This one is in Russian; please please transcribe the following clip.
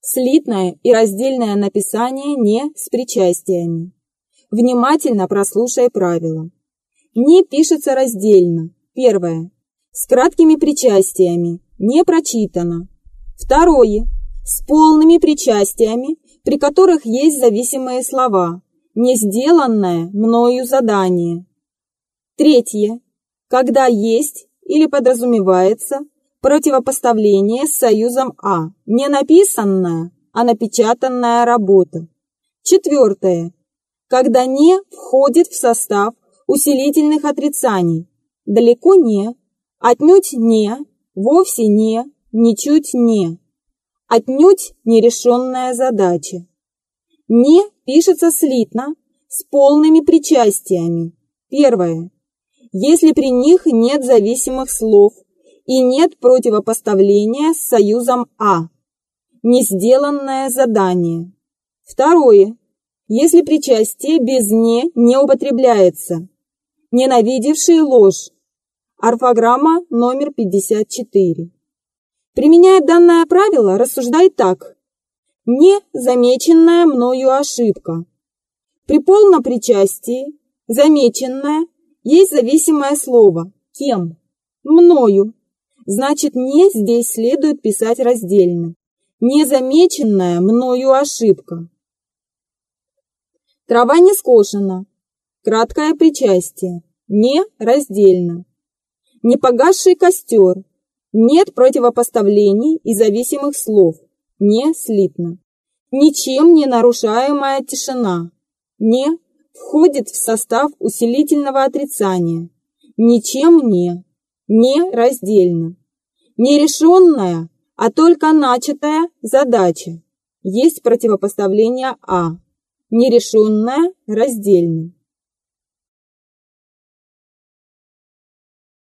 Слитное и раздельное написание «не» с причастиями. Внимательно прослушай правила. «Не» пишется раздельно. Первое. С краткими причастиями. Не прочитано. Второе. С полными причастиями, при которых есть зависимые слова. Не сделанное мною задание. Третье. Когда есть или подразумевается противопоставление с союзом А. Не написанная, а напечатанная работа. Четвертое. Когда «не» входит в состав усилительных отрицаний. Далеко не, отнюдь не, вовсе не, ничуть не. Отнюдь нерешенная задача. «Не» пишется слитно, с полными причастиями. Первое. Если при них нет зависимых слов и нет противопоставления с союзом «а». Не сделанное задание. Второе. Если причастие без «не» не употребляется. Ненавидевший ложь. Орфограмма номер 54. Применяя данное правило, рассуждай так. Не замеченная мною ошибка. При полном причастии замеченное есть зависимое слово «кем?» «мною». Значит, «не» здесь следует писать раздельно. Незамеченная мною ошибка. Трава не скошена. Краткое причастие. Не раздельно. Непогасший костер. Нет противопоставлений и зависимых слов. Не слитно. Ничем не нарушаемая тишина. Не входит в состав усилительного отрицания. Ничем не. Не раздельно. Нерешенная, а только начатая задача. Есть противопоставление А. Нерешенная раздельно.